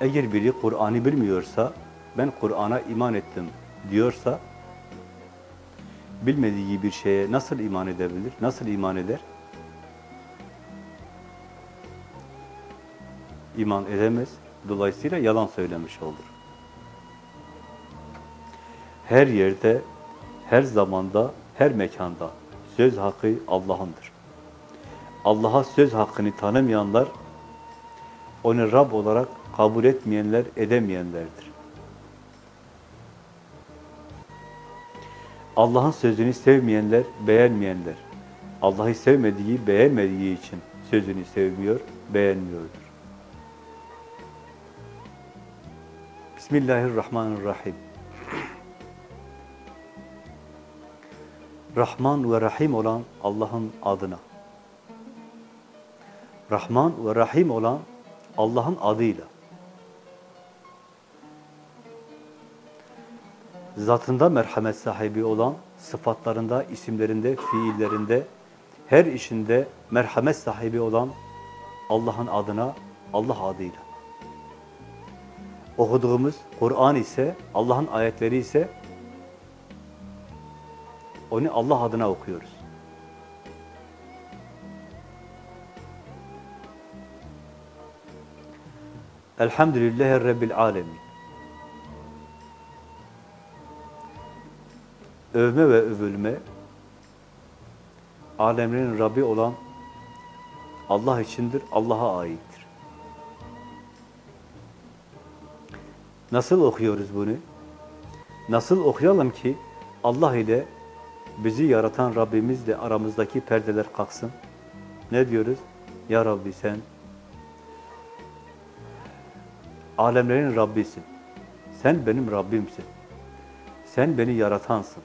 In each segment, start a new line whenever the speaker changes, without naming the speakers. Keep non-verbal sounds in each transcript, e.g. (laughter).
Eğer biri Kur'an'ı bilmiyorsa, ben Kur'an'a iman ettim diyorsa, bilmediği bir şeye nasıl iman edebilir? Nasıl iman eder? İman edemez. Dolayısıyla yalan söylemiş olur. Her yerde, her zamanda, her mekanda söz hakkı Allah'ındır. Allah'a söz hakkını tanımayanlar, onu Rab olarak kabul etmeyenler, edemeyenlerdir. Allah'ın sözünü sevmeyenler, beğenmeyenler, Allah'ı sevmediği, beğenmediği için sözünü sevmiyor, beğenmiyordur. Bismillahirrahmanirrahim. Rahman ve Rahim olan Allah'ın adına. Rahman ve Rahim olan Allah'ın adıyla. Zatında merhamet sahibi olan, sıfatlarında, isimlerinde, fiillerinde, her işinde merhamet sahibi olan Allah'ın adına, Allah adıyla. Okuduğumuz Kur'an ise, Allah'ın ayetleri ise onu Allah adına okuyoruz. Elhamdülillahi Rabbil Alemin. Övme ve övülme, alemlerin Rabbi olan Allah içindir, Allah'a aittir. Nasıl okuyoruz bunu? Nasıl okuyalım ki Allah ile bizi yaratan Rabbimizle aramızdaki perdeler kalksın? Ne diyoruz? Ya Rabbi sen alemlerin Rabbisin. Sen benim Rabbimsin. Sen beni yaratansın.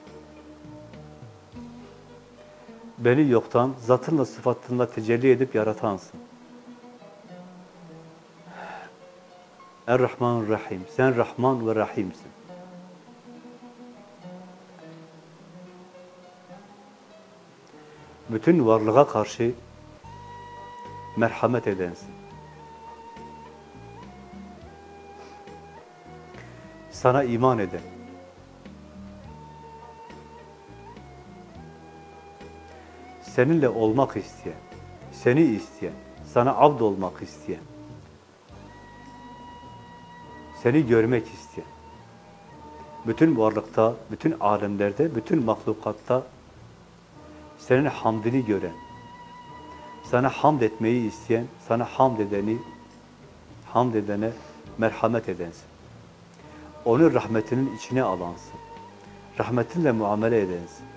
Beni yoktan, zatınla, sıfatınla tecelli edip yaratansın. Er-Rahman Rahim. Sen Rahman ve Rahimsin. Bütün varlığa karşı merhamet edensin. Sana iman eden, seninle olmak isteyen, seni isteyen, sana abd olmak isteyen, seni görmek isteyen, bütün varlıkta, bütün alemlerde, bütün mahlukatta senin hamdini gören, sana hamd etmeyi isteyen, sana hamd edeni, hamd edene merhamet edensin. Onu rahmetinin içine alansın. Rahmetinle muamele edensin.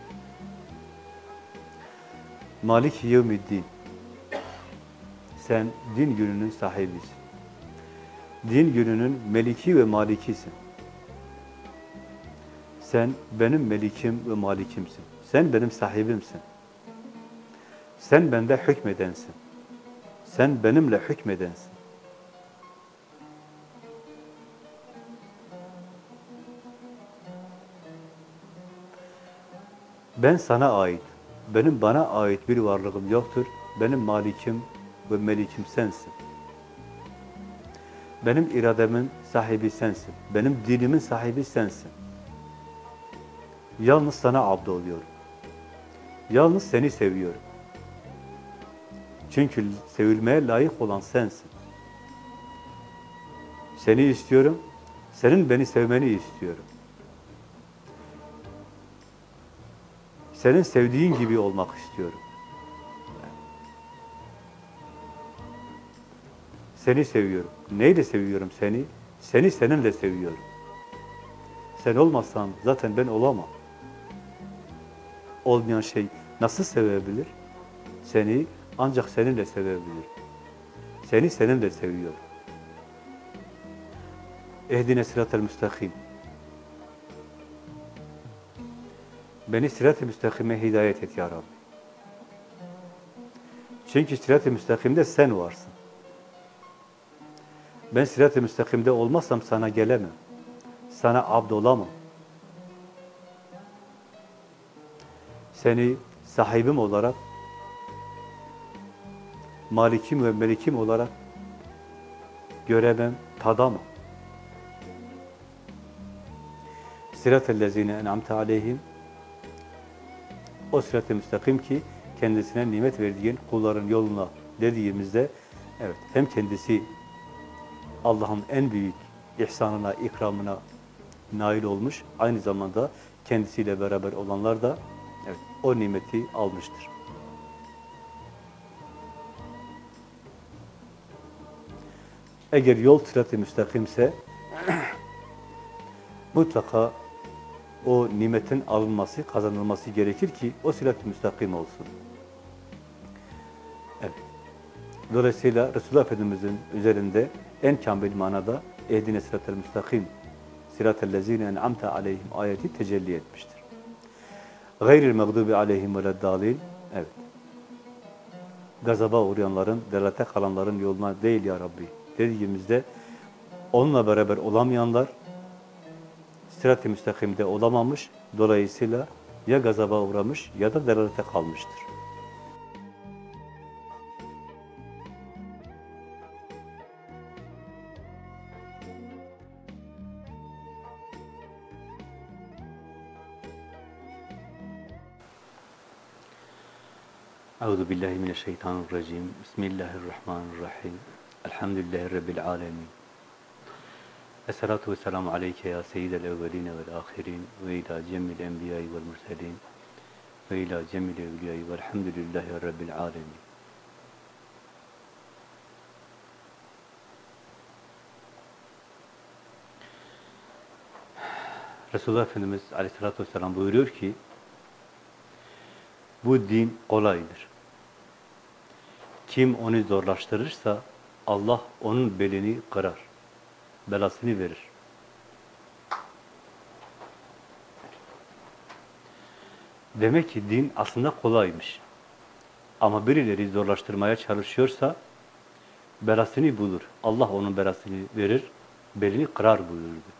Malik yevmiddin. Sen din gününün sahibisin. Din gününün meliki ve malikisin. Sen benim melikim ve malikimsin. Sen benim sahibimsin. Sen bende hükmedensin. Sen benimle hükmedensin. Ben sana ait, benim bana ait bir varlığım yoktur. Benim malikim ve melikim sensin. Benim irademin sahibi sensin. Benim dinimin sahibi sensin. Yalnız sana abd oluyorum. Yalnız seni seviyorum. Çünkü sevilmeye layık olan sensin. Seni istiyorum, senin beni sevmeni istiyorum. Senin sevdiğin gibi olmak istiyorum. Seni seviyorum. Neyle seviyorum seni? Seni seninle seviyorum. Sen olmazsan zaten ben olamam. Olmayan şey nasıl sevebilir? Seni ancak seninle sevebilir. Seni seninle seviyorum. Ehdine sıratel müstakim. Beni sirat-ı müstakime hidayet et ya Rabbi. Çünkü sirat-ı müstakimde sen varsın. Ben sirat-ı müstakimde olmazsam sana gelemem. Sana abd olamam. Seni sahibim olarak, malikim ve melikim olarak göremem, tadamam. Sırat-ellezine en'amte aleyhim o sırat-ı müstakim ki kendisine nimet verdiğin kulların yoluna dediğimizde evet hem kendisi Allah'ın en büyük ihsanına, ikramına nail olmuş. Aynı zamanda kendisiyle beraber olanlar da evet, o nimeti almıştır. Eğer yol sırat-ı müstakimse (clears throat) mutlaka o nimetin alınması, kazanılması gerekir ki o sırat-ı müstakim olsun. Evet. Dolayısıyla Resulullah Efendimiz'in üzerinde en kamil manada ehdine sırat-ı müstakim sırat-ı lezine en'amte aleyhim ayeti tecelli etmiştir. Gayril mağdubi aleyhim ve dalil evet. Gazaba uğrayanların, delate kalanların yoluna değil ya Rabbi dediğimizde onunla beraber olamayanlar sırat-ı müstakimde olamamış. Dolayısıyla ya gazaba uğramış ya da delalete kalmıştır. Euzu billahi mineşşeytanirracim. Bismillahirrahmanirrahim. Elhamdülillahi rabbil alamin. Esselatu vesselamu aleyke ya seyyidel evveline vel ahirin ve ila cemmil enbiyayı vel murselin ve ila cemmil evliyayı velhamdülillahi rabbil alemin. Resulullah Efendimiz aleyhissalatü vesselam buyuruyor ki bu din kolaydır. Kim onu zorlaştırırsa Allah onun belini kırar. Belasını verir. Demek ki din aslında kolaymış. Ama birileri zorlaştırmaya çalışıyorsa belasını bulur. Allah onun belasını verir, belini kırar buyurdu.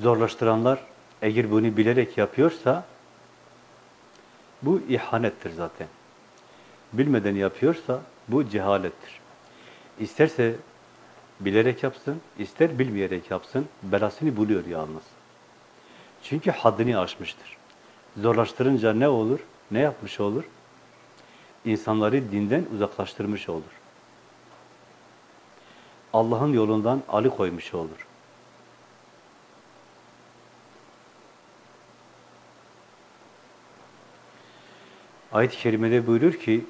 Zorlaştıranlar eğer bunu bilerek yapıyorsa bu ihanettir zaten. Bilmeden yapıyorsa bu cehalettir. İsterse bilerek yapsın, ister bilmeyerek yapsın, belasını buluyor yalnız. Çünkü haddini aşmıştır. Zorlaştırınca ne olur? Ne yapmış olur? İnsanları dinden uzaklaştırmış olur. Allah'ın yolundan alıkoymuş olur. Ayet-i Kerime'de buyurur ki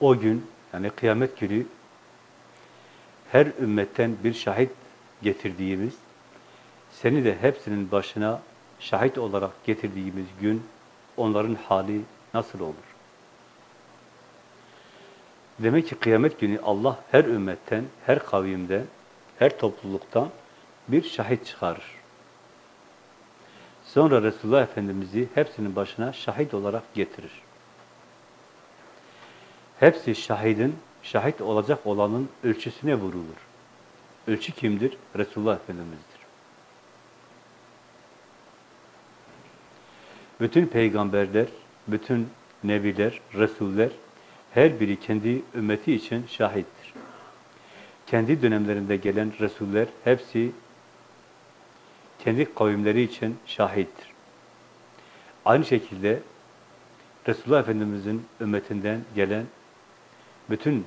o gün yani kıyamet günü her ümmetten bir şahit getirdiğimiz seni de hepsinin başına şahit olarak getirdiğimiz gün onların hali nasıl olur? Demek ki kıyamet günü Allah her ümmetten, her kavimden, her topluluktan bir şahit çıkarır. Sonra Resulullah Efendimiz'i hepsinin başına şahit olarak getirir. Hepsi şahidin, şahit olacak olanın ölçüsüne vurulur. Ölçü kimdir? Resulullah Efendimiz'dir. Bütün peygamberler, bütün nebiler, resuller, her biri kendi ümmeti için şahittir. Kendi dönemlerinde gelen resuller hepsi kendi kavimleri için şahittir. Aynı şekilde Resulullah Efendimiz'in ümmetinden gelen bütün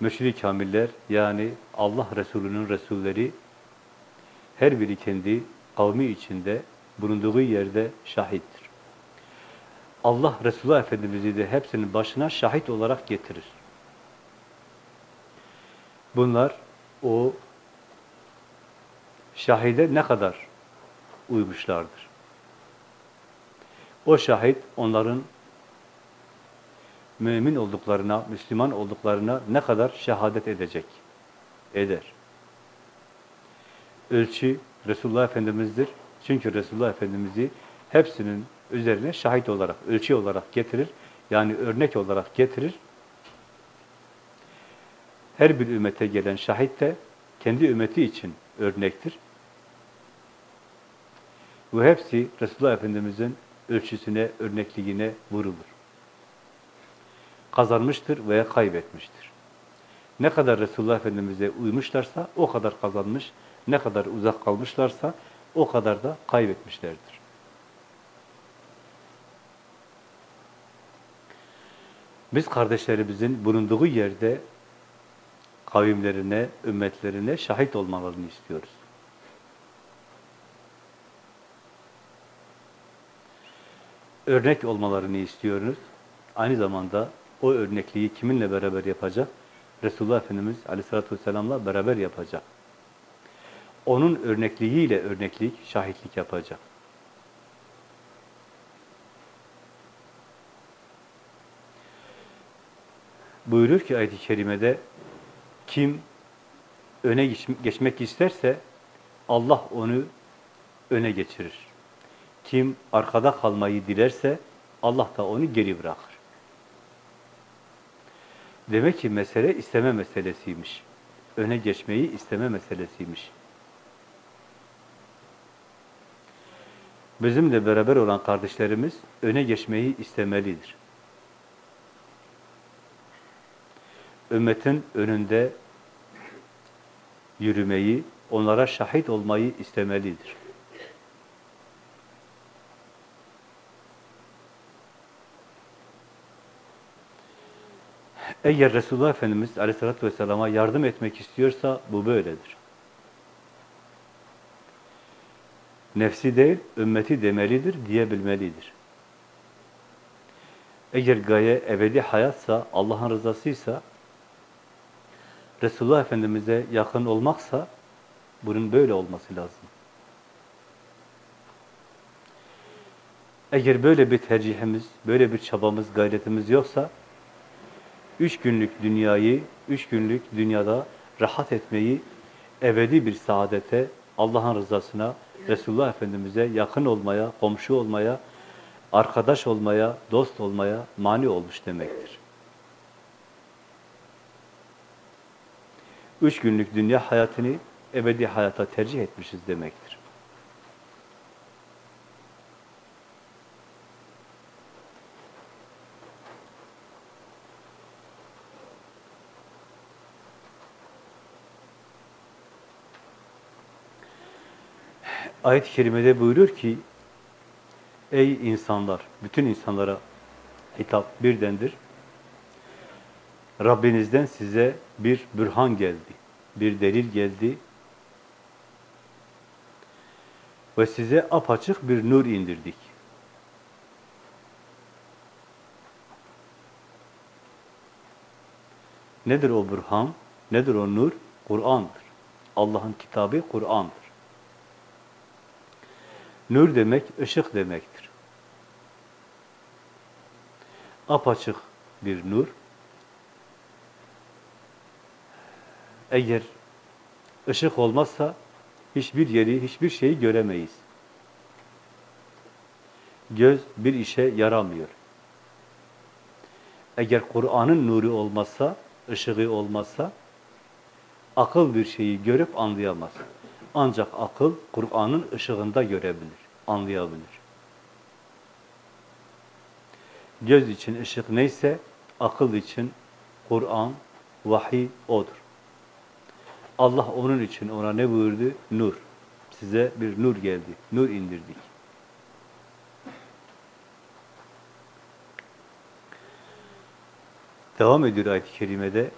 müşri kamiller yani Allah Resulü'nün Resulleri her biri kendi kavmi içinde bulunduğu yerde şahittir. Allah Resulullah Efendimiz'i de hepsinin başına şahit olarak getirir. Bunlar o şahide ne kadar uymuşlardır? O şahit onların mümin olduklarına, Müslüman olduklarına ne kadar şehadet edecek? Eder. Ölçü Resulullah Efendimiz'dir. Çünkü Resulullah Efendimiz'i hepsinin üzerine şahit olarak, ölçü olarak getirir. Yani örnek olarak getirir. Her bir ümmete gelen şahit de kendi ümmeti için örnektir. Bu hepsi Resulullah Efendimiz'in ölçüsüne, örnekliğine vurulur. Kazanmıştır veya kaybetmiştir. Ne kadar Resulullah Efendimiz'e uymuşlarsa o kadar kazanmış, ne kadar uzak kalmışlarsa o kadar da kaybetmişlerdir. Biz kardeşlerimizin bulunduğu yerde kavimlerine, ümmetlerine şahit olmalarını istiyoruz. Örnek olmalarını istiyoruz. Aynı zamanda o örnekliği kiminle beraber yapacak? Resulullah Efendimiz Aleyhisselatü Vesselam'la beraber yapacak. Onun örnekliğiyle örneklik, şahitlik yapacak. Buyurur ki ayet-i kerimede kim öne geçmek isterse Allah onu öne geçirir. Kim arkada kalmayı dilerse Allah da onu geri bırakır. Demek ki mesele isteme meselesiymiş. Öne geçmeyi isteme meselesiymiş. Bizimle beraber olan kardeşlerimiz öne geçmeyi istemelidir. Ümmetin önünde yürümeyi, onlara şahit olmayı istemelidir. Eğer Resulullah Efendimiz Aleyhisselatü Vesselam'a yardım etmek istiyorsa bu böyledir. Nefsi değil, ümmeti demelidir, diyebilmelidir. Eğer gaye ebedi hayatsa, Allah'ın rızasıysa, Resulullah Efendimiz'e yakın olmaksa, bunun böyle olması lazım. Eğer böyle bir tercihimiz, böyle bir çabamız, gayretimiz yoksa, üç günlük dünyayı, üç günlük dünyada rahat etmeyi, ebedi bir saadete, Allah'ın rızasına, Resulullah Efendimiz'e yakın olmaya, komşu olmaya, arkadaş olmaya, dost olmaya mani olmuş demektir. Üç günlük dünya hayatını ebedi hayata tercih etmişiz demektir. Ayet-i kerimede buyurur ki, Ey insanlar, bütün insanlara hitap birdendir. Rabbinizden size bir bürhan geldi, bir delil geldi ve size apaçık bir nur indirdik. Nedir o bürhan? Nedir o nur? Kur'an'dır. Allah'ın kitabı Kur'an'dır. Nur demek, ışık demektir. Apaçık bir nur. Eğer ışık olmazsa hiçbir yeri, hiçbir şeyi göremeyiz. Göz bir işe yaramıyor. Eğer Kur'an'ın nuru olmazsa, ışığı olmazsa, akıl bir şeyi görüp anlayamaz. Ancak akıl Kur'an'ın ışığında görebilir, anlayabilir. Göz için ışık neyse, akıl için Kur'an, vahiy odur. Allah onun için ona ne buyurdu? Nur. Size bir nur geldi, nur indirdik. Devam ediyor ayet-i kerimede.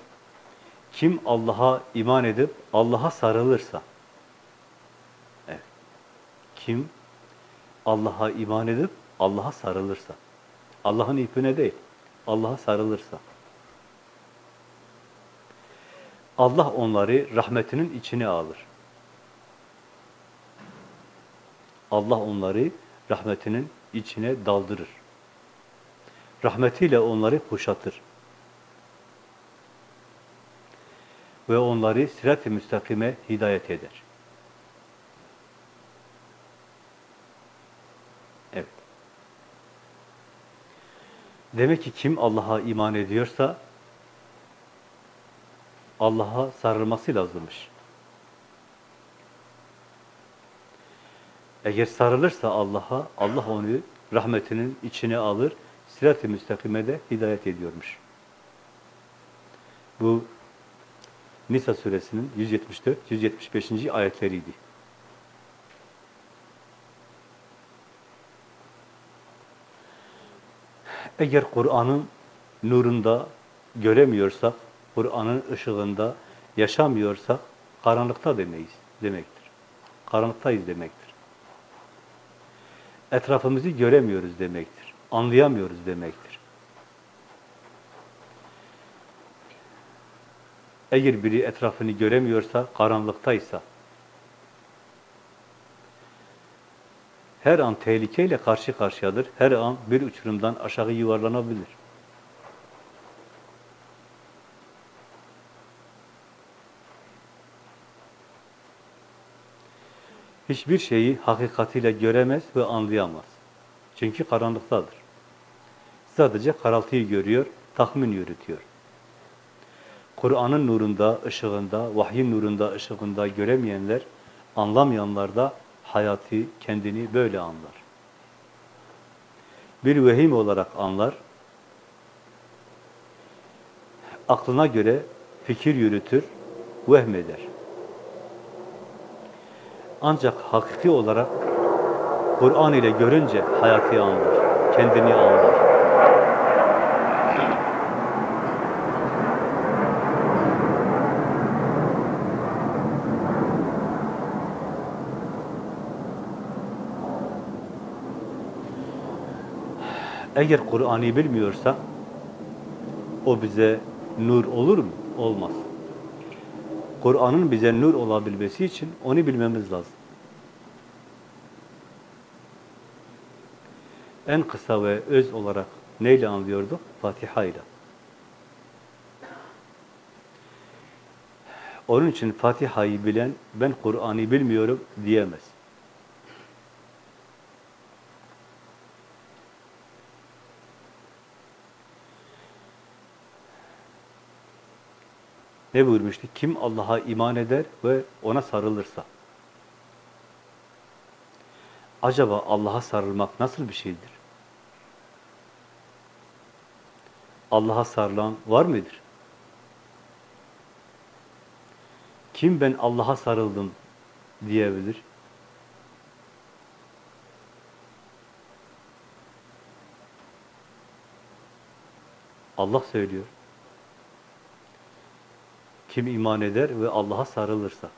Kim Allah'a iman edip Allah'a sarılırsa, kim Allah'a iman edip Allah'a sarılırsa, Allah'ın ipine değil, Allah'a sarılırsa, Allah onları rahmetinin içine alır. Allah onları rahmetinin içine daldırır. Rahmetiyle onları kuşatır. Ve onları sirat-i müstakime hidayet eder. Demek ki kim Allah'a iman ediyorsa Allah'a sarılması lazımmış. Eğer sarılırsa Allah'a, Allah onu rahmetinin içine alır, sirat-i müstakime de hidayet ediyormuş. Bu Nisa suresinin 174-175. ayetleriydi. Eğer Kur'an'ın nurunda göremiyorsak, Kur'an'ın ışığında yaşamıyorsak, karanlıkta demeyiz demektir. Karanlıktayız demektir. Etrafımızı göremiyoruz demektir. Anlayamıyoruz demektir. Eğer biri etrafını göremiyorsa, karanlıktaysa, her an tehlikeyle karşı karşıyadır. Her an bir uçurumdan aşağı yuvarlanabilir. Hiçbir şeyi hakikatiyle göremez ve anlayamaz. Çünkü karanlıktadır. Sadece karaltıyı görüyor, tahmin yürütüyor. Kur'an'ın nurunda, ışığında, vahyin nurunda, ışığında göremeyenler, anlamayanlar da hayatı, kendini böyle anlar. Bir vehim olarak anlar, aklına göre fikir yürütür, vehmeder. Ancak hakiki olarak Kur'an ile görünce hayatı anlar, kendini anlar. Eğer Kur'an'ı bilmiyorsa o bize nur olur mu? Olmaz. Kur'an'ın bize nur olabilmesi için onu bilmemiz lazım. En kısa ve öz olarak neyle anlıyorduk? Fatiha ile. Onun için Fatiha'yı bilen, ben Kur'an'ı bilmiyorum diyemez. Ne buyurmuştu? Kim Allah'a iman eder ve ona sarılırsa. Acaba Allah'a sarılmak nasıl bir şeydir? Allah'a sarılan var mıdır? Kim ben Allah'a sarıldım diyebilir? Allah söylüyor. Kim iman eder ve Allah'a sarılırsa,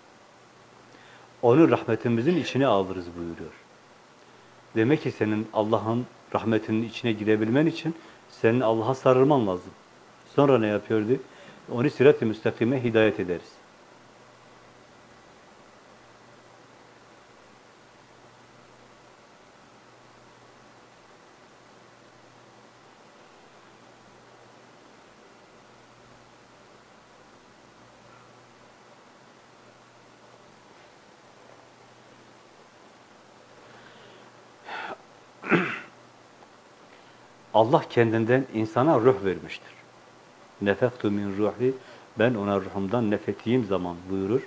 onu rahmetimizin içine alırız buyuruyor. Demek ki senin Allah'ın rahmetinin içine girebilmen için senin Allah'a sarılman lazım. Sonra ne yapıyordu? Onu sirat-i müstakime hidayet ederiz. Allah kendinden insana ruh vermiştir. Nefektu min ruhi, ben ona ruhumdan nefettiğim zaman buyurur.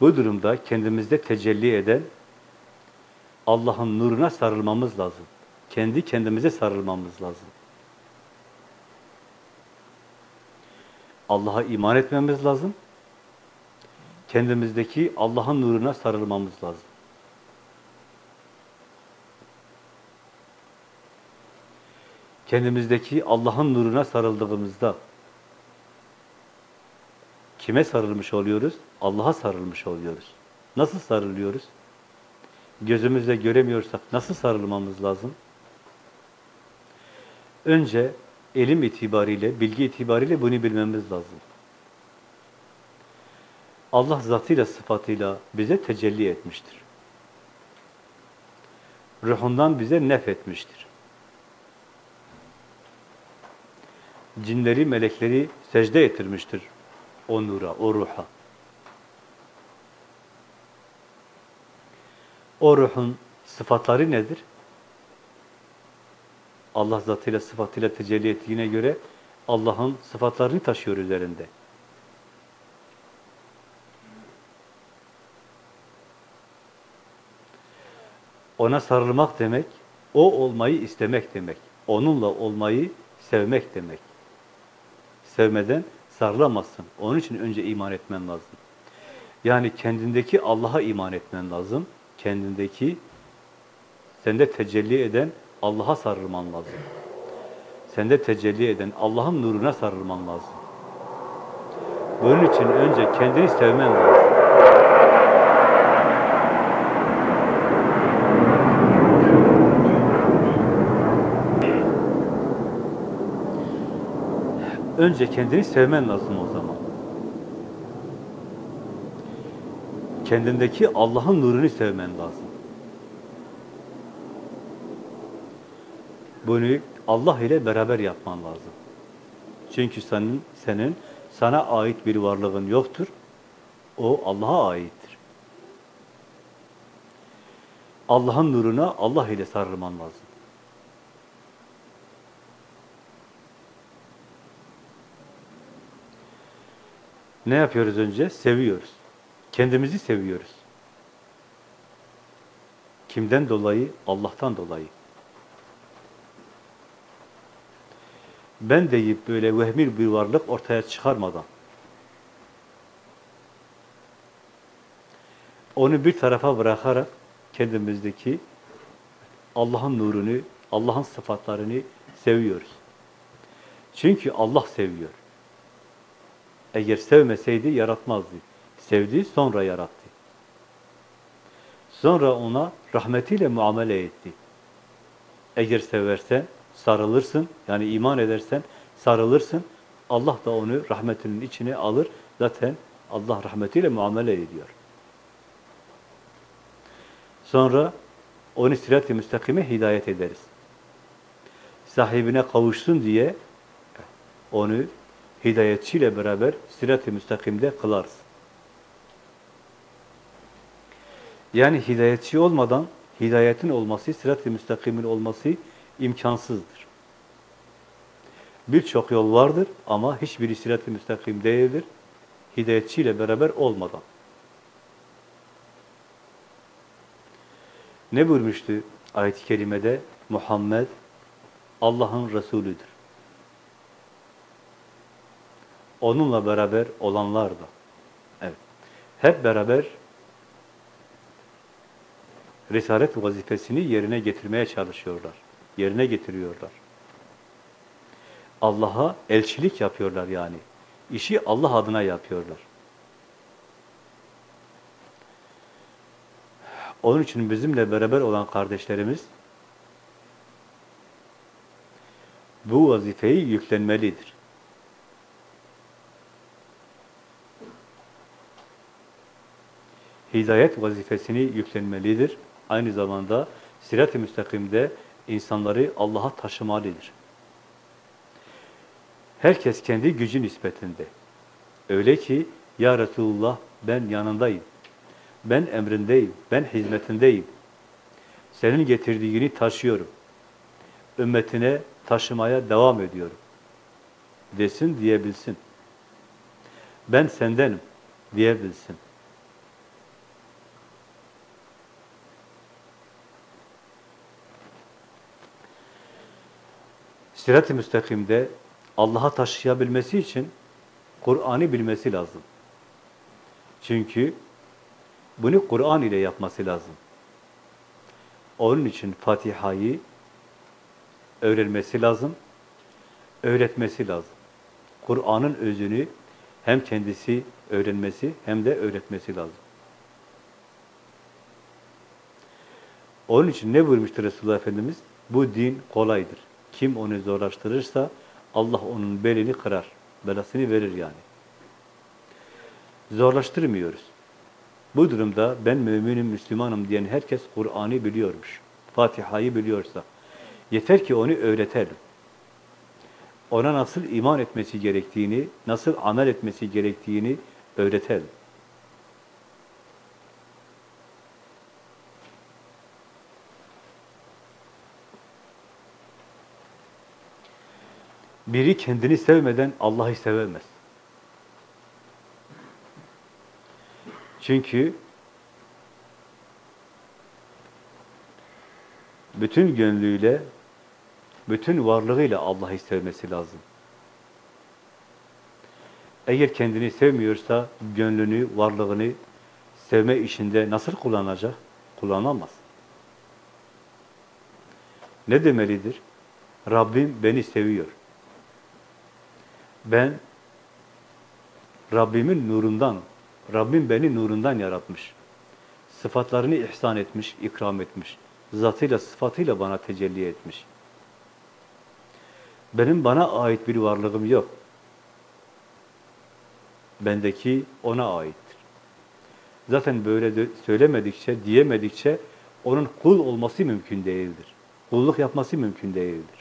Bu durumda kendimizde tecelli eden Allah'ın nuruna sarılmamız lazım. Kendi kendimize sarılmamız lazım. Allah'a iman etmemiz lazım. Kendimizdeki Allah'ın nuruna sarılmamız lazım. Kendimizdeki Allah'ın nuruna sarıldığımızda kime sarılmış oluyoruz? Allah'a sarılmış oluyoruz. Nasıl sarılıyoruz? Gözümüzle göremiyorsak nasıl sarılmamız lazım? Önce elim itibariyle, bilgi itibariyle bunu bilmemiz lazım. Allah zatıyla, sıfatıyla bize tecelli etmiştir. Ruhundan bize nef etmiştir. Cinleri, melekleri secde ettirmiştir o nura, o ruha. O ruhun sıfatları nedir? Allah zatıyla, sıfatıyla tecelli ettiğine göre Allah'ın sıfatlarını taşıyor üzerinde. Ona sarılmak demek, o olmayı istemek demek. Onunla olmayı sevmek demek. Sevmeden sarılamazsın. Onun için önce iman etmen lazım. Yani kendindeki Allah'a iman etmen lazım. Kendindeki sende tecelli eden Allah'a sarılman lazım. Sende tecelli eden Allah'ın nuruna sarılman lazım. Bunun için önce kendini sevmen lazım. Önce kendini sevmen lazım o zaman. Kendindeki Allah'ın nurunu sevmen lazım. Bunu Allah ile beraber yapman lazım. Çünkü senin, senin sana ait bir varlığın yoktur. O Allah'a aittir. Allah'ın nuruna Allah ile sarılman lazım. Ne yapıyoruz önce? Seviyoruz. Kendimizi seviyoruz. Kimden dolayı? Allah'tan dolayı. Ben deyip böyle vehmir bir varlık ortaya çıkarmadan onu bir tarafa bırakarak kendimizdeki Allah'ın nurunu, Allah'ın sıfatlarını seviyoruz. Çünkü Allah seviyor. Eğer sevmeseydi yaratmazdı. Sevdi, sonra yarattı. Sonra ona rahmetiyle muamele etti. Eğer seversen, sarılırsın, yani iman edersen, sarılırsın, Allah da onu rahmetinin içine alır. Zaten Allah rahmetiyle muamele ediyor. Sonra onu sirat-i müstakime hidayet ederiz. Sahibine kavuşsun diye onu hidayetçiyle beraber sirat-i müstakimde kılarız. Yani hidayetçi olmadan hidayetin olması, sirat-i müstakimin olması imkansızdır. Birçok yol vardır ama hiçbiri sirat-i müstakim değildir. Hidayetçiyle beraber olmadan. Ne buyurmuştu ayet-i kerimede? Muhammed Allah'ın Resulüdür. Onunla beraber olanlar da. Evet. Hep beraber risalet vazifesini yerine getirmeye çalışıyorlar. Yerine getiriyorlar. Allah'a elçilik yapıyorlar yani. İşi Allah adına yapıyorlar. Onun için bizimle beraber olan kardeşlerimiz bu vazifeyi yüklenmelidir. Hidayet vazifesini yüklenmelidir. Aynı zamanda sirat-i müstakimde insanları Allah'a taşımalıdır. Herkes kendi gücü nispetinde. Öyle ki, Ya Resulullah ben yanındayım. Ben emrindeyim, ben hizmetindeyim. Senin getirdiğini taşıyorum. Ümmetine taşımaya devam ediyorum. Desin diyebilsin. Ben sendenim diyebilsin. Sirat-i müstakimde Allah'a taşıyabilmesi için Kur'an'ı bilmesi lazım. Çünkü bunu Kur'an ile yapması lazım. Onun için Fatiha'yı öğrenmesi lazım, öğretmesi lazım. Kur'an'ın özünü hem kendisi öğrenmesi hem de öğretmesi lazım. Onun için ne buyurmuştur Resulullah Efendimiz? Bu din kolaydır. Kim onu zorlaştırırsa Allah onun belini kırar. Belasını verir yani. Zorlaştırmıyoruz. Bu durumda ben müminim, Müslümanım diyen herkes Kur'an'ı biliyormuş. Fatiha'yı biliyorsa. Yeter ki onu öğretelim. Ona nasıl iman etmesi gerektiğini, nasıl amel etmesi gerektiğini öğretelim. Biri kendini sevmeden Allah'ı sevemez. Çünkü bütün gönlüyle, bütün varlığıyla Allah'ı sevmesi lazım. Eğer kendini sevmiyorsa gönlünü, varlığını sevme işinde nasıl kullanacak? Kullanamaz. Ne demelidir? Rabbim beni seviyor. Ben Rabbimin nurundan, Rabbim beni nurundan yaratmış. Sıfatlarını ihsan etmiş, ikram etmiş. Zatıyla, sıfatıyla bana tecelli etmiş. Benim bana ait bir varlığım yok. Bendeki ona aittir. Zaten böyle de söylemedikçe, diyemedikçe onun kul olması mümkün değildir. Kulluk yapması mümkün değildir.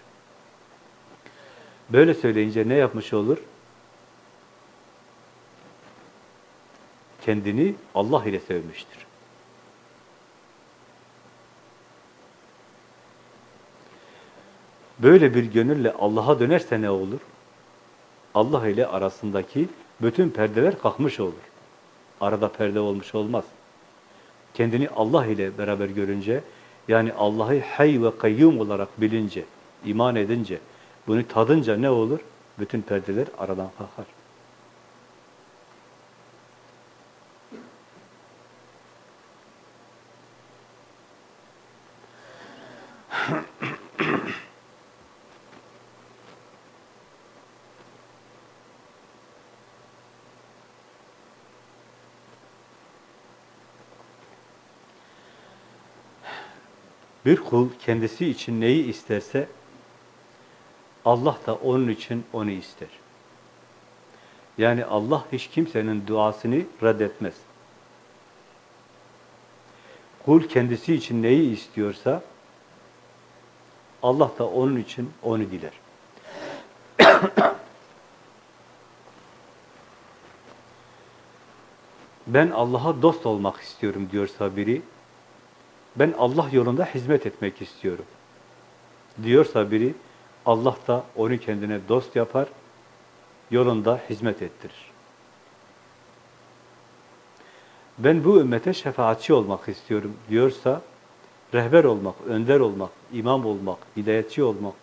Böyle söyleyince ne yapmış olur? Kendini Allah ile sevmiştir. Böyle bir gönülle Allah'a dönerse ne olur? Allah ile arasındaki bütün perdeler kalkmış olur. Arada perde olmuş olmaz. Kendini Allah ile beraber görünce, yani Allah'ı hay ve kayyum olarak bilince, iman edince, bunu tadınca ne olur? Bütün perdeler aradan kalkar. Bir kul kendisi için neyi isterse Allah da onun için onu ister. Yani Allah hiç kimsenin duasını reddetmez. Kul kendisi için neyi istiyorsa Allah da onun için onu diler. (coughs) ben Allah'a dost olmak istiyorum diyorsa biri, ben Allah yolunda hizmet etmek istiyorum diyorsa biri, Allah da onu kendine dost yapar, yolunda hizmet ettirir. Ben bu ümmete şefaatçi olmak istiyorum diyorsa, rehber olmak, önder olmak, imam olmak, hidayetçi olmak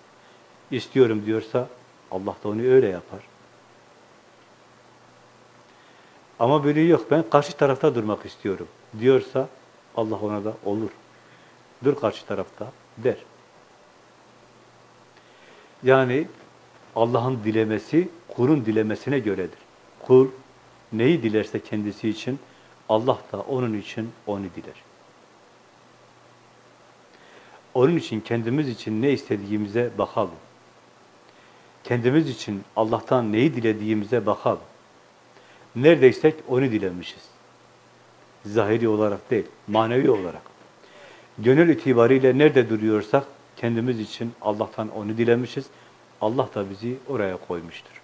istiyorum diyorsa, Allah da onu öyle yapar. Ama biri yok, ben karşı tarafta durmak istiyorum diyorsa, Allah ona da olur. Dur karşı tarafta der. Yani Allah'ın dilemesi kulun dilemesine göredir. Kul neyi dilerse kendisi için Allah da onun için onu diler. Onun için kendimiz için ne istediğimize bakalım. Kendimiz için Allah'tan neyi dilediğimize bakalım. Neredeysek onu dilemişiz. Zahiri olarak değil, manevi olarak. Gönül itibariyle nerede duruyorsak kendimiz için Allah'tan onu dilemişiz. Allah da bizi oraya koymuştur.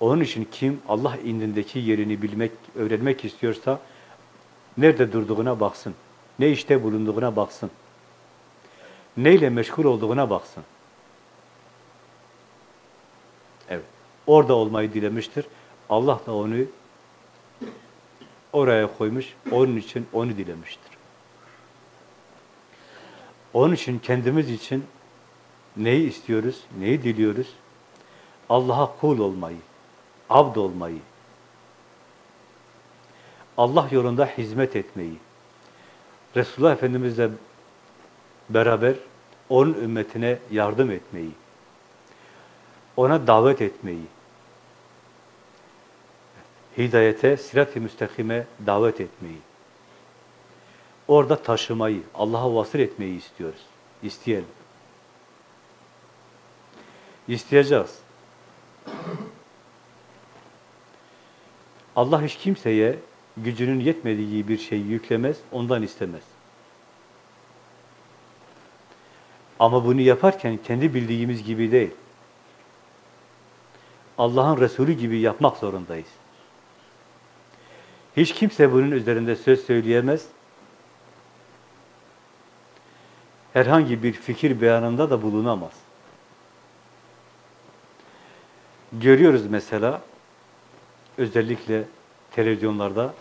Onun için kim Allah indindeki yerini bilmek, öğrenmek istiyorsa nerede durduğuna baksın. Ne işte bulunduğuna baksın. Neyle meşgul olduğuna baksın. Evet. Orada olmayı dilemiştir. Allah da onu oraya koymuş. Onun için onu dilemiştir. Onun için kendimiz için neyi istiyoruz, neyi diliyoruz? Allah'a kul olmayı, abd olmayı, Allah yolunda hizmet etmeyi, Resulullah Efendimizle beraber onun ümmetine yardım etmeyi, ona davet etmeyi, hidayete, sirat-i müstakime davet etmeyi, orada taşımayı, Allah'a vasıl etmeyi istiyoruz. İsteyelim. İsteyeceğiz. Allah hiç kimseye gücünün yetmediği bir şey yüklemez, ondan istemez. Ama bunu yaparken kendi bildiğimiz gibi değil. Allah'ın Resulü gibi yapmak zorundayız. Hiç kimse bunun üzerinde söz söyleyemez. Herhangi bir fikir beyanında da bulunamaz. Görüyoruz mesela, özellikle televizyonlarda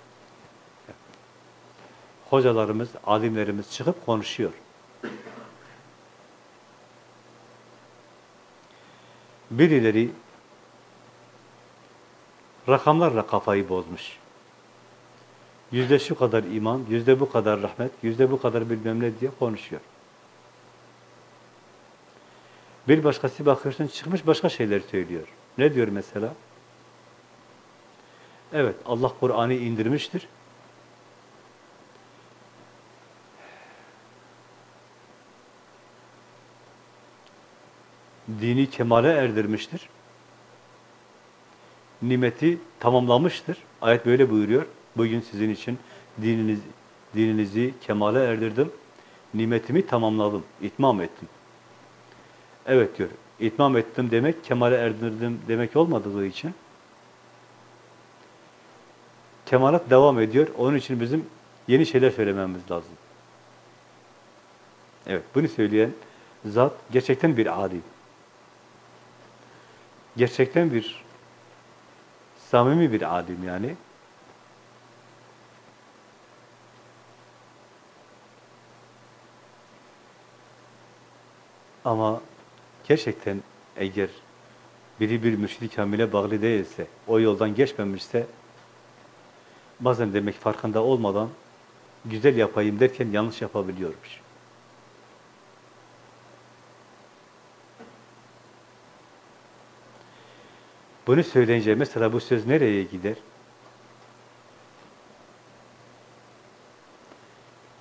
hocalarımız, alimlerimiz çıkıp konuşuyor. Birileri rakamlarla kafayı bozmuş. Yüzde şu kadar iman, yüzde bu kadar rahmet, yüzde bu kadar bilmem ne diye konuşuyor. Bir başkası bakıyorsun çıkmış başka şeyler söylüyor. Ne diyor mesela? Evet, Allah Kur'an'ı indirmiştir. Dini kemale erdirmiştir. Nimeti tamamlamıştır. Ayet böyle buyuruyor. Bugün sizin için dininiz, dininizi kemale erdirdim. Nimetimi tamamladım, itmam ettim. Evet diyor, itmam ettim demek, kemale erdirdim demek olmadığı için kemalat devam ediyor. Onun için bizim yeni şeyler söylememiz lazım. Evet, bunu söyleyen zat gerçekten bir alim. Gerçekten bir samimi bir alim yani. Ama gerçekten eğer biri bir mürşid-i kamile bağlı değilse, o yoldan geçmemişse, bazen demek farkında olmadan güzel yapayım derken yanlış yapabiliyormuş. Bunu söyleyince mesela bu söz nereye gider?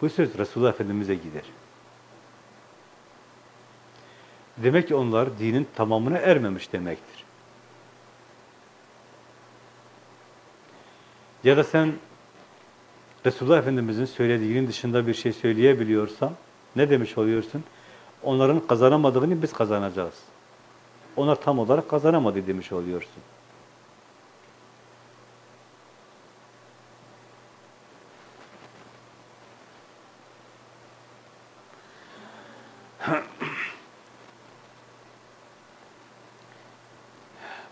Bu söz Resulullah Efendimiz'e gider. Demek ki onlar dinin tamamına ermemiş demektir. Ya da sen Resulullah Efendimiz'in söylediğinin dışında bir şey söyleyebiliyorsan ne demiş oluyorsun? Onların kazanamadığını biz kazanacağız. Onlar tam olarak kazanamadı demiş oluyorsun.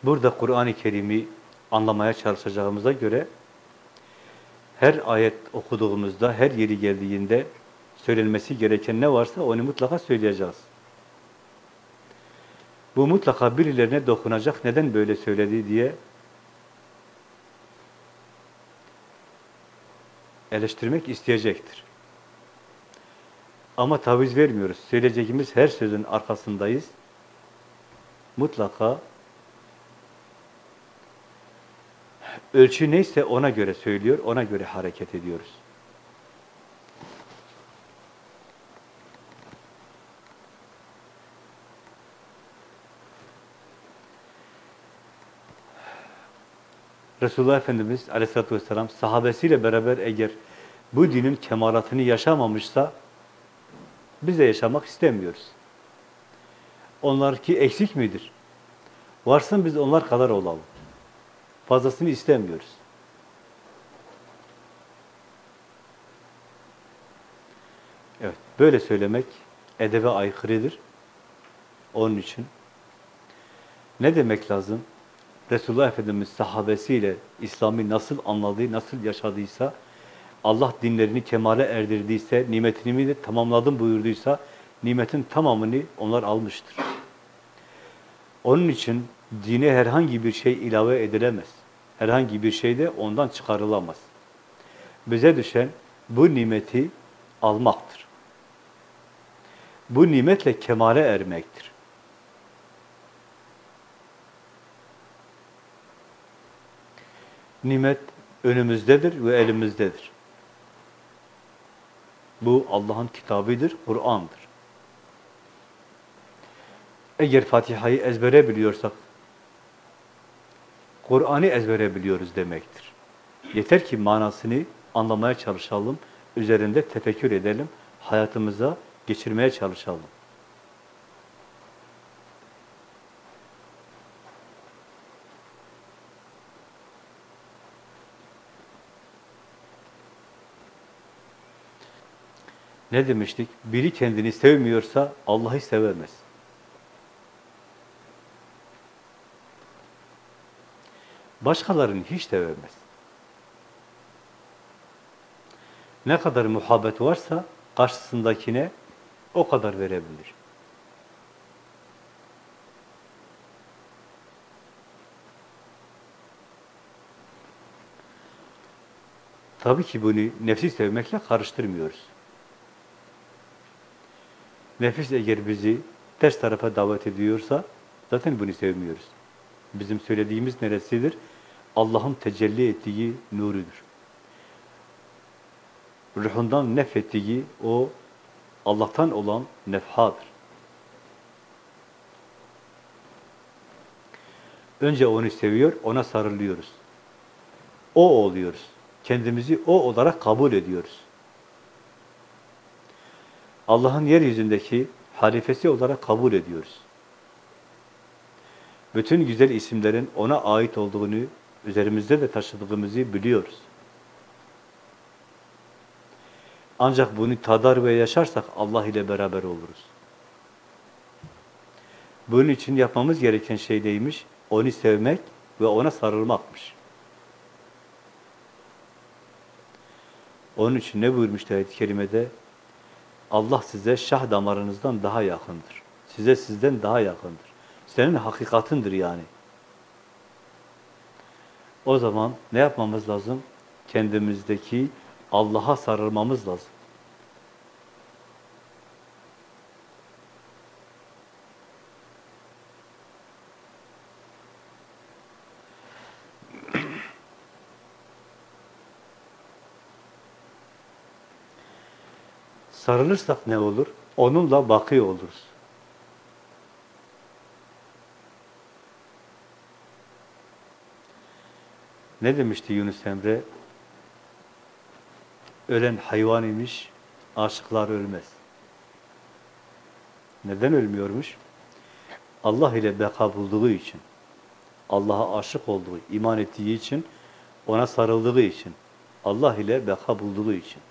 Burada Kur'an-ı Kerim'i anlamaya çalışacağımıza göre her ayet okuduğumuzda, her yeri geldiğinde söylenmesi gereken ne varsa onu mutlaka söyleyeceğiz. Bu mutlaka birilerine dokunacak, neden böyle söyledi diye eleştirmek isteyecektir. Ama taviz vermiyoruz. Söyleyeceğimiz her sözün arkasındayız. Mutlaka ölçü neyse ona göre söylüyor, ona göre hareket ediyoruz. Resulullah Efendimiz aleyhissalatü vesselam sahabesiyle beraber eğer bu dinin kemalatını yaşamamışsa biz de yaşamak istemiyoruz. Onlar ki eksik midir? Varsın biz onlar kadar olalım. Fazlasını istemiyoruz. Evet, böyle söylemek edebe aykırıdır. Onun için ne demek lazım? Resulullah Efendimiz sahabesiyle İslam'ı nasıl anladığı, nasıl yaşadıysa, Allah dinlerini kemale erdirdiyse, nimetini de tamamladım buyurduysa, nimetin tamamını onlar almıştır. Onun için dine herhangi bir şey ilave edilemez. Herhangi bir şey de ondan çıkarılamaz. Bize düşen bu nimeti almaktır. Bu nimetle kemale ermektir. Nimet önümüzdedir ve elimizdedir. Bu Allah'ın kitabıdır, Kur'an'dır. Eğer Fatiha'yı ezbere biliyorsak, Kur'an'ı ezbere biliyoruz demektir. Yeter ki manasını anlamaya çalışalım, üzerinde tefekkür edelim, hayatımıza geçirmeye çalışalım. Ne demiştik? Biri kendini sevmiyorsa Allah'ı sevemez. Başkalarını hiç sevemez. Ne kadar muhabbet varsa karşısındakine o kadar verebilir. Tabii ki bunu nefsi sevmekle karıştırmıyoruz. Nefis eğer bizi ters tarafa davet ediyorsa zaten bunu sevmiyoruz. Bizim söylediğimiz neresidir? Allah'ın tecelli ettiği nurudur. Ruhundan nefettiği o Allah'tan olan nefhadır. Önce onu seviyor, ona sarılıyoruz. O oluyoruz. Kendimizi o olarak kabul ediyoruz. Allah'ın yeryüzündeki halifesi olarak kabul ediyoruz. Bütün güzel isimlerin ona ait olduğunu, üzerimizde de taşıdığımızı biliyoruz. Ancak bunu tadar ve yaşarsak Allah ile beraber oluruz. Bunun için yapmamız gereken şey neymiş? Onu sevmek ve ona sarılmakmış. Onun için ne buyurmuştu ayet-i kerimede? Allah size şah damarınızdan daha yakındır. Size sizden daha yakındır. Senin hakikatindir yani. O zaman ne yapmamız lazım? Kendimizdeki Allah'a sarılmamız lazım. Sarılırsak ne olur? Onunla bakıyor oluruz. Ne demişti Yunus Emre? Ölen hayvan imiş, aşıklar ölmez. Neden ölmüyormuş? Allah ile beka bulduğu için, Allah'a aşık olduğu, iman ettiği için, ona sarıldığı için, Allah ile beka bulduğu için.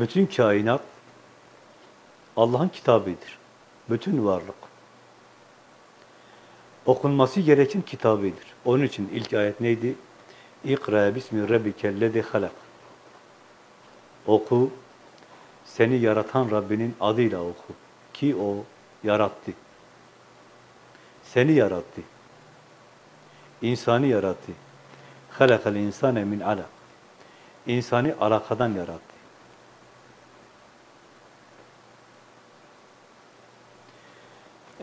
Bütün kainat Allah'ın kitabıdır. Bütün varlık. Okunması gereken kitabıdır. Onun için ilk ayet neydi? İkra bismi rabbikellezi halak. Oku, seni yaratan Rabbinin adıyla oku. Ki o yarattı. Seni yarattı. İnsanı yarattı. Halakal insane min alak. İnsanı alakadan yarattı.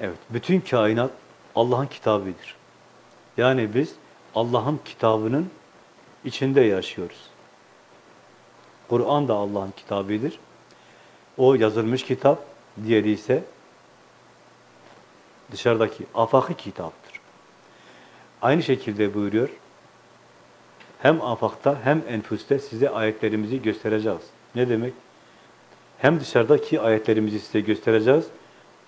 Evet, bütün kainat Allah'ın kitabıdır. Yani biz Allah'ın kitabının içinde yaşıyoruz. Kur'an da Allah'ın kitabıdır. O yazılmış kitap, diğeri ise dışarıdaki afakı kitaptır. Aynı şekilde buyuruyor, hem afakta hem enfüste size ayetlerimizi göstereceğiz. Ne demek? Hem dışarıdaki ayetlerimizi size göstereceğiz,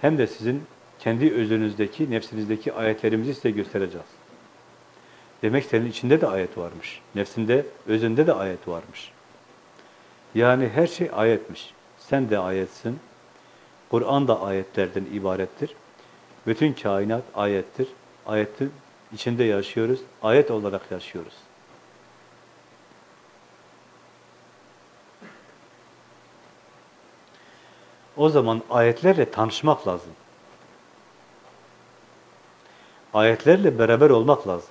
hem de sizin kendi özünüzdeki, nefsinizdeki ayetlerimizi size göstereceğiz. Demek senin içinde de ayet varmış. Nefsinde, özünde de ayet varmış. Yani her şey ayetmiş. Sen de ayetsin. Kur'an da ayetlerden ibarettir. Bütün kainat ayettir. Ayetin içinde yaşıyoruz. Ayet olarak yaşıyoruz. O zaman ayetlerle tanışmak lazım. Ayetlerle beraber olmak lazım.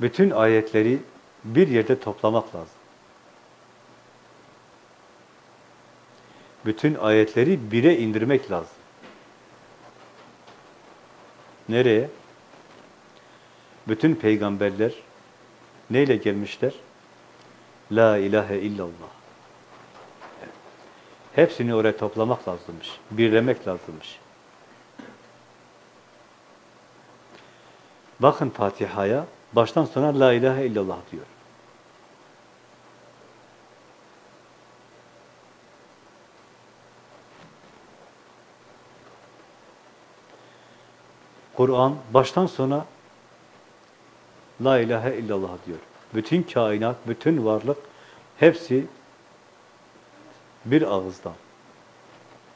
Bütün ayetleri bir yerde toplamak lazım. Bütün ayetleri bire indirmek lazım. Nereye? Bütün peygamberler neyle gelmişler? La ilahe illallah. Hepsini oraya toplamak lazımmış. Birlemek lazımmış. Bakın Fatiha'ya baştan sona La ilahe illallah diyor. Kur'an baştan sona La ilahe illallah diyor. Bütün kainat, bütün varlık hepsi bir ağızdan,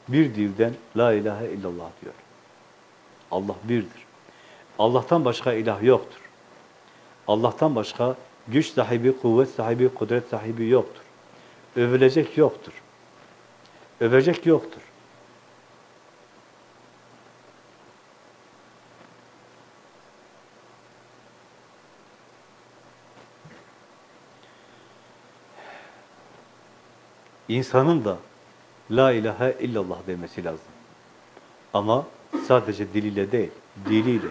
bir dilden la ilahe illallah diyor. Allah birdir. Allah'tan başka ilah yoktur. Allah'tan başka güç sahibi, kuvvet sahibi, kudret sahibi yoktur. Övülecek yoktur. Övecek yoktur. İnsanın da La ilahe illallah demesi lazım. Ama sadece diliyle değil, diliyle,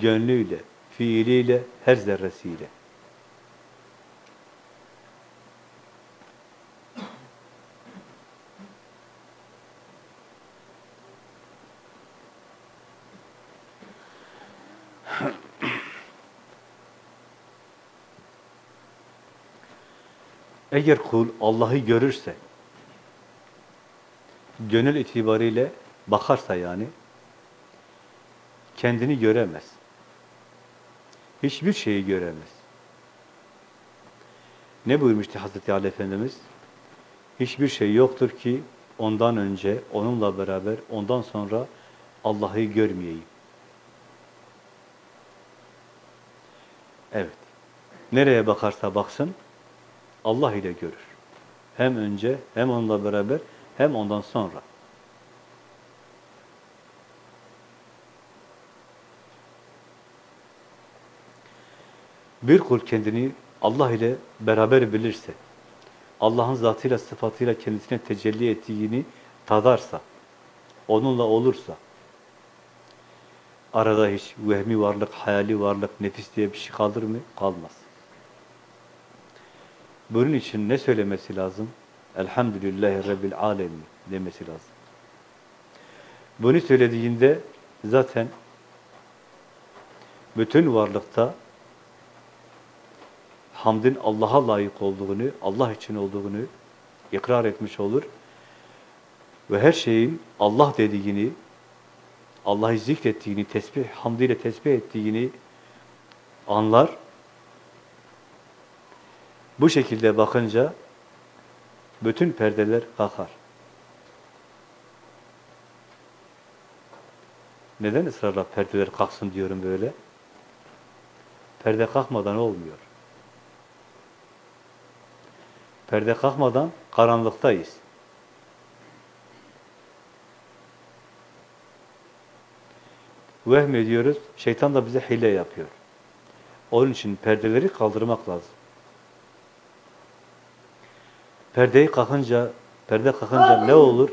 gönlüyle, fiiliyle, her zerresiyle. Eğer kul Allah'ı görürse, gönül itibariyle bakarsa yani, kendini göremez. Hiçbir şeyi göremez. Ne buyurmuştu Hazreti Ali Efendimiz? Hiçbir şey yoktur ki ondan önce, onunla beraber, ondan sonra Allah'ı görmeyeyim. Evet. Nereye bakarsa baksın, Allah ile görür. Hem önce, hem onunla beraber, hem ondan sonra. Bir kul kendini Allah ile beraber bilirse, Allah'ın zatıyla, sıfatıyla kendisine tecelli ettiğini tadarsa, onunla olursa, arada hiç vehmi varlık, hayali varlık, nefis diye bir şey kalır mı? Kalmaz. Bunun için ne söylemesi lazım? Elhamdülillahi Rabbil Alemin demesi lazım. Bunu söylediğinde zaten bütün varlıkta hamdin Allah'a layık olduğunu, Allah için olduğunu ikrar etmiş olur. Ve her şeyin Allah dediğini, Allah'ı zikrettiğini, tesbih, hamdiyle tesbih ettiğini anlar. Bu şekilde bakınca bütün perdeler kalkar. Neden ısrarla perdeler kalksın diyorum böyle? Perde kalkmadan olmuyor. Perde kalkmadan karanlıktayız. Vehmediyoruz, şeytan da bize hile yapıyor. Onun için perdeleri kaldırmak lazım. Perdeyi kalkınca, perde kalkınca ne olur?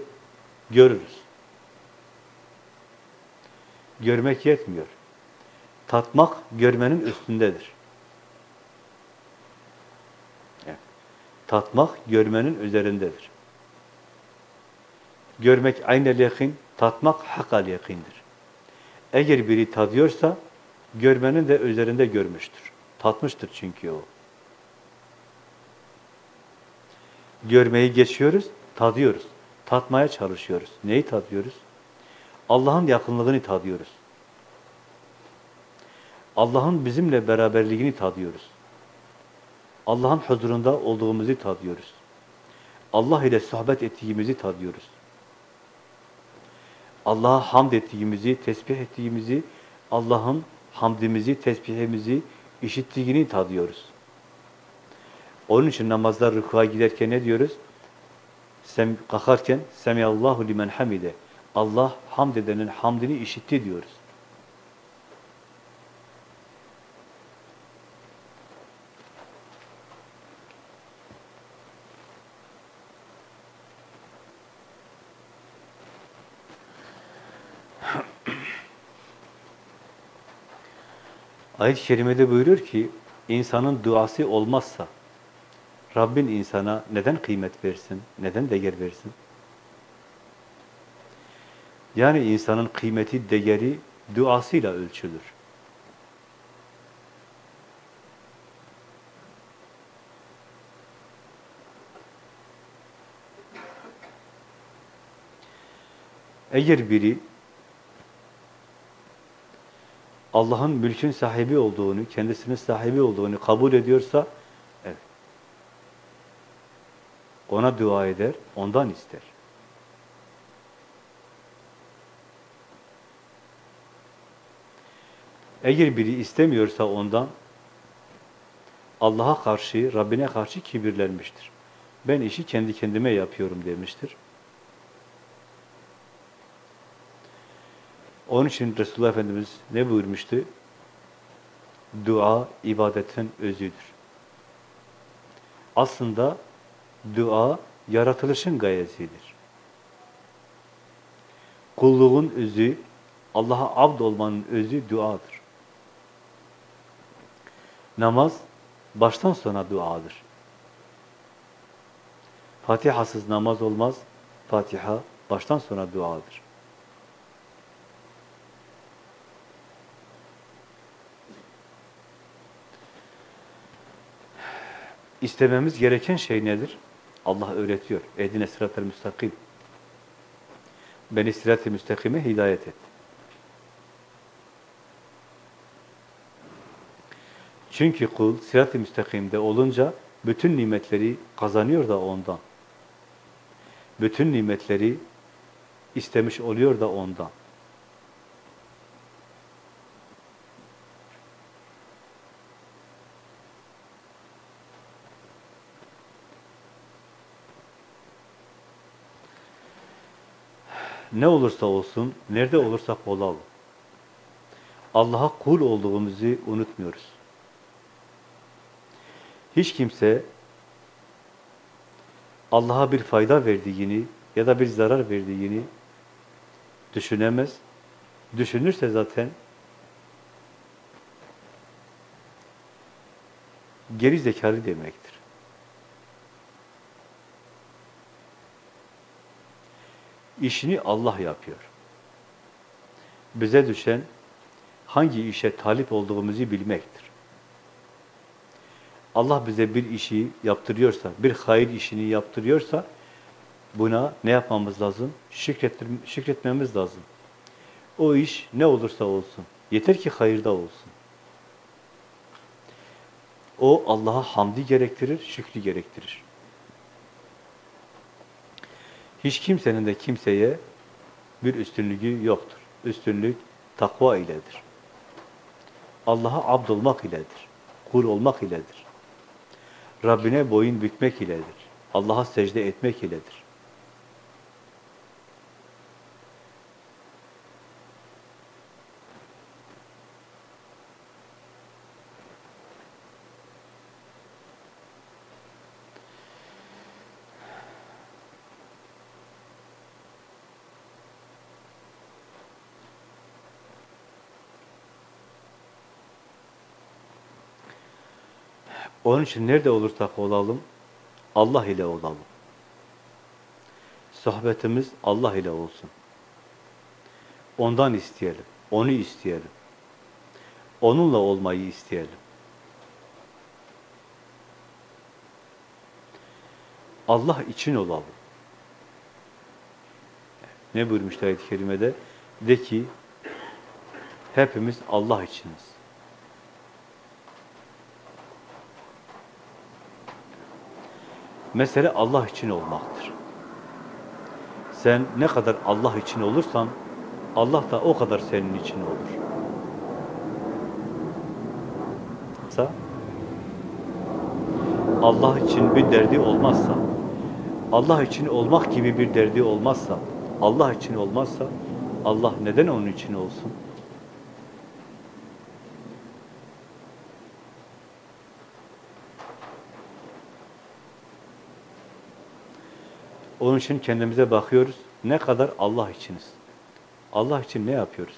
Görürüz. Görmek yetmiyor. Tatmak görmenin üstündedir. Tatmak görmenin üzerindedir. Görmek aynel yakin, tatmak hakal yakindir. Eğer biri tadıyorsa, görmenin de üzerinde görmüştür. Tatmıştır çünkü o. Görmeyi geçiyoruz, tadıyoruz. Tatmaya çalışıyoruz. Neyi tadıyoruz? Allah'ın yakınlığını tadıyoruz. Allah'ın bizimle beraberliğini tadıyoruz. Allah'ın huzurunda olduğumuzu tadıyoruz. Allah ile sohbet ettiğimizi tadıyoruz. Allah'a hamd ettiğimizi, tesbih ettiğimizi, Allah'ın hamdimizi, tesbihimizi işittiğini tadıyoruz. Onun için namazlar rükûa giderken ne diyoruz? Sem kalkarken Semiyallahu limen hamide. Allah hamd edenin hamdini işitti diyoruz. (clears throat) Ayet-i Kerime'de buyuruyor ki, insanın duası olmazsa, Rabbin insana neden kıymet versin, neden değer versin? Yani insanın kıymeti, değeri duasıyla ölçülür. Eğer biri Allah'ın mülkün sahibi olduğunu, kendisinin sahibi olduğunu kabul ediyorsa, evet. Ona dua eder, ondan ister. Eğer biri istemiyorsa ondan, Allah'a karşı, Rabbine karşı kibirlenmiştir. Ben işi kendi kendime yapıyorum demiştir. Onun için Resulullah Efendimiz ne buyurmuştu? Dua ibadetin özüdür. Aslında dua yaratılışın gayesidir. Kulluğun özü, Allah'a abd olmanın özü duadır. Namaz baştan sona duadır. Fatihasız namaz olmaz. Fatiha baştan sona duadır. İstememiz gereken şey nedir? Allah öğretiyor. Ehdine sırat-ı müstakim. Beni sırat-ı müstakime hidayet et. Çünkü kul sırat-ı müstakimde olunca bütün nimetleri kazanıyor da ondan. Bütün nimetleri istemiş oluyor da ondan. Ne olursa olsun, nerede olursak olalım. Allah'a kul olduğumuzu unutmuyoruz. Hiç kimse Allah'a bir fayda verdiğini ya da bir zarar verdiğini düşünemez. Düşünürse zaten geri zekalı demektir. İşini Allah yapıyor. Bize düşen hangi işe talip olduğumuzu bilmektir. Allah bize bir işi yaptırıyorsa, bir hayır işini yaptırıyorsa buna ne yapmamız lazım? Şükretmemiz lazım. O iş ne olursa olsun. Yeter ki hayırda olsun. O Allah'a hamdi gerektirir, şükrü gerektirir. Hiç kimsenin de kimseye bir üstünlüğü yoktur. Üstünlük takva iledir. Allah'a abd olmak iledir. Kul olmak iledir. Rabbine boyun bükmek iledir. Allah'a secde etmek iledir. Onun için nerede olursak olalım, Allah ile olalım. Sohbetimiz Allah ile olsun. Ondan isteyelim, onu isteyelim. Onunla olmayı isteyelim. Allah için olalım. Ne buyurmuş ayet-i kerimede? De ki, hepimiz Allah içiniz. Mesele Allah için olmaktır. Sen ne kadar Allah için olursan, Allah da o kadar senin için olur. Allah için bir derdi olmazsa, Allah için olmak gibi bir derdi olmazsa, Allah için olmazsa, Allah neden onun için olsun? Onun için kendimize bakıyoruz. Ne kadar Allah içiniz. Allah için ne yapıyoruz?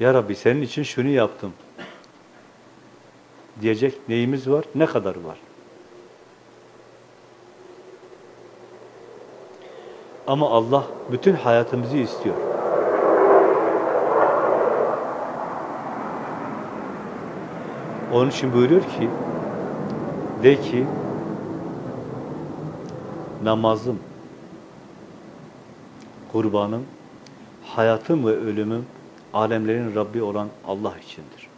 Ya Rabbi senin için şunu yaptım. Diyecek neyimiz var? Ne kadar var? Ama Allah bütün hayatımızı istiyor. Onun için buyuruyor ki, de ki, namazım, kurbanım, hayatım ve ölümüm alemlerin Rabbi olan Allah içindir.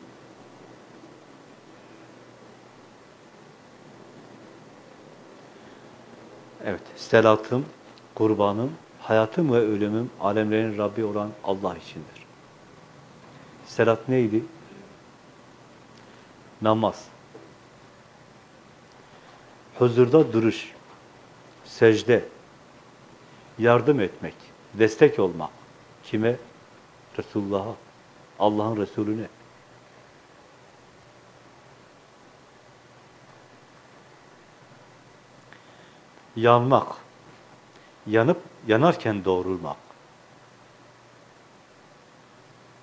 Evet, selatım, kurbanım, hayatım ve ölümüm alemlerin Rabbi olan Allah içindir. Selat neydi? Namaz. Huzurda duruş, secde, yardım etmek, destek olmak. Kime? Resulullah'a, Allah'ın Resulüne. Yanmak, yanıp yanarken doğrulmak.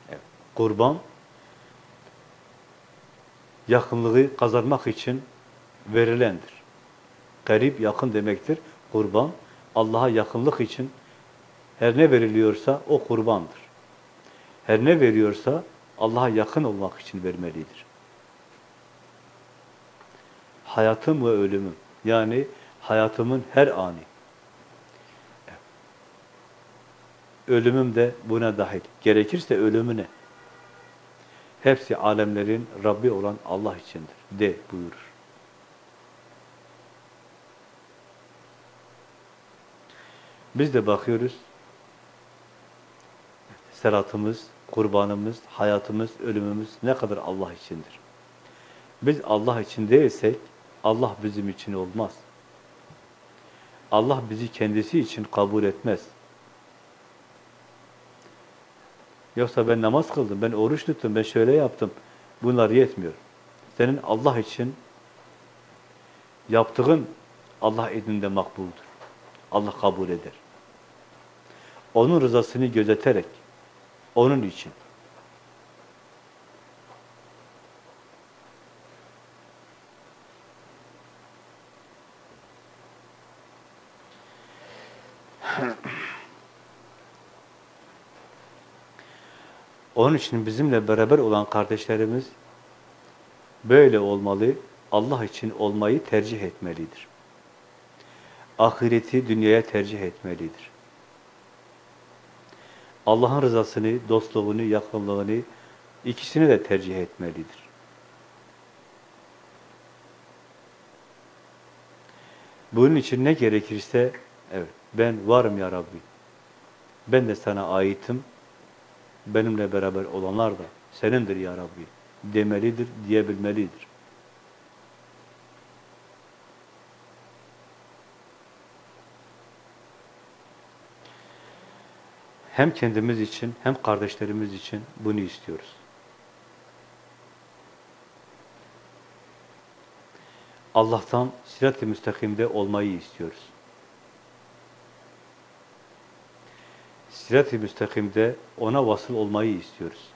Evet. Kurban, yakınlığı kazanmak için verilendir. Garip, yakın demektir. Kurban, Allah'a yakınlık için her ne veriliyorsa o kurbandır. Her ne veriyorsa Allah'a yakın olmak için vermelidir. Hayatım ve ölümüm, yani hayatımın her anı. Ölümüm de buna dahil. Gerekirse ölümüne. Hepsi alemlerin Rabbi olan Allah içindir. De buyurur. Biz de bakıyoruz. Selatımız, kurbanımız, hayatımız, ölümümüz ne kadar Allah içindir. Biz Allah için değilsek Allah bizim için olmaz. Allah bizi kendisi için kabul etmez. Yoksa ben namaz kıldım, ben oruç tuttum, ben şöyle yaptım. Bunlar yetmiyor. Senin Allah için yaptığın Allah edinde makbuldur. Allah kabul eder. Onun rızasını gözeterek, onun için. Onun için bizimle beraber olan kardeşlerimiz böyle olmalı, Allah için olmayı tercih etmelidir. Ahireti dünyaya tercih etmelidir. Allah'ın rızasını, dostluğunu, yakınlığını ikisini de tercih etmelidir. Bunun için ne gerekirse, evet ben varım ya Rabbi. Ben de sana aitim. Benimle beraber olanlar da senindir ya Rabbi demelidir, diyebilmelidir. Hem kendimiz için hem kardeşlerimiz için bunu istiyoruz. Allah'tan sirat-i müstakimde olmayı istiyoruz. Sirat-i müstakimde ona vasıl olmayı istiyoruz.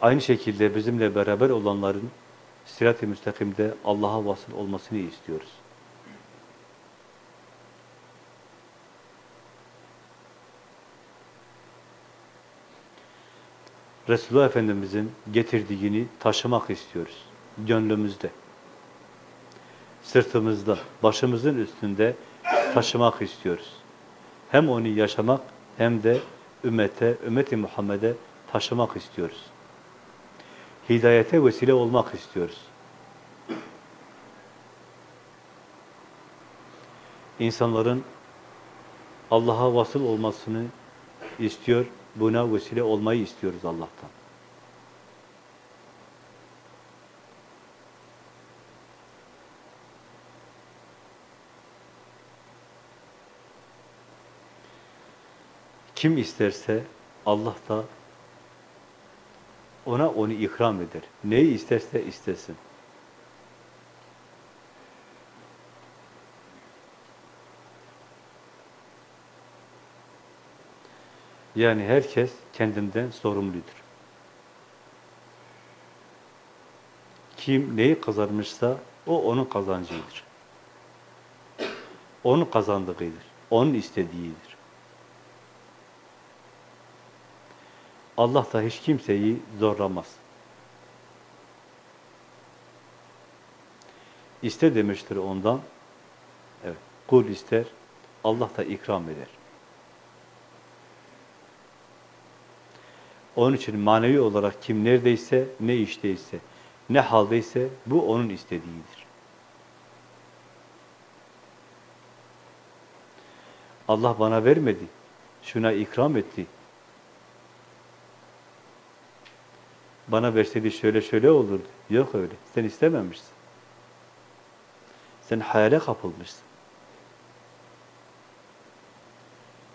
Aynı şekilde bizimle beraber olanların sirat-i müstakimde Allah'a vasıl olmasını istiyoruz. Resulullah Efendimiz'in getirdiğini taşımak istiyoruz. Gönlümüzde. Sırtımızda, başımızın üstünde taşımak istiyoruz. Hem onu yaşamak hem de ümmete, ümmeti Muhammed'e taşımak istiyoruz. Hidayete vesile olmak istiyoruz. İnsanların Allah'a vasıl olmasını istiyor, buna vesile olmayı istiyoruz Allah'tan. Kim isterse Allah da ona onu ikram eder. Neyi isterse istesin. Yani herkes kendinden sorumludur. Kim neyi kazanmışsa o onun kazancıdır. Onun kazandığıdır. Onun istediğidir. Allah da hiç kimseyi zorlamaz. İste demiştir ondan. Evet, kul ister, Allah da ikram eder. Onun için manevi olarak kim neredeyse, ne işteyse, ne haldeyse bu onun istediğidir. Allah bana vermedi. Şuna ikram etti. Bana verseydi şöyle şöyle olurdu. Yok öyle. Sen istememişsin. Sen hayale kapılmışsın.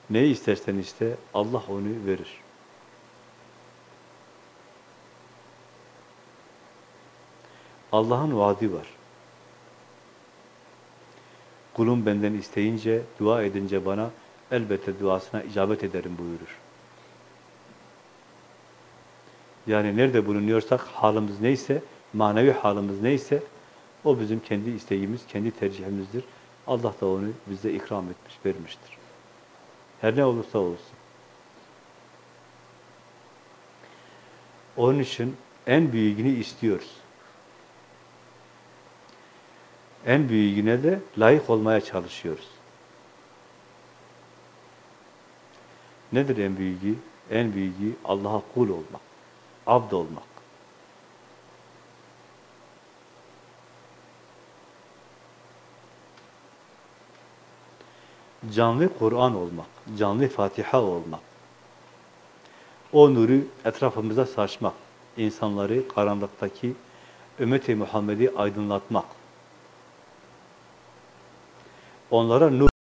Neyi istersen iste, Allah onu verir. Allah'ın vaadi var. Kulum benden isteyince, dua edince bana elbette duasına icabet ederim buyurur. Yani nerede bulunuyorsak halimiz neyse, manevi halimiz neyse o bizim kendi isteğimiz, kendi tercihimizdir. Allah da onu bize ikram etmiş, vermiştir. Her ne olursa olsun. Onun için en büyüğünü istiyoruz. En büyüğüne de layık olmaya çalışıyoruz. Nedir en büyüğü? En büyüğü Allah'a kul olmak, abd olmak. Canlı Kur'an olmak, canlı Fatiha olmak. O nuru etrafımıza saçmak, insanları karanlıktaki ümmeti Muhammed'i aydınlatmak. Onlara nur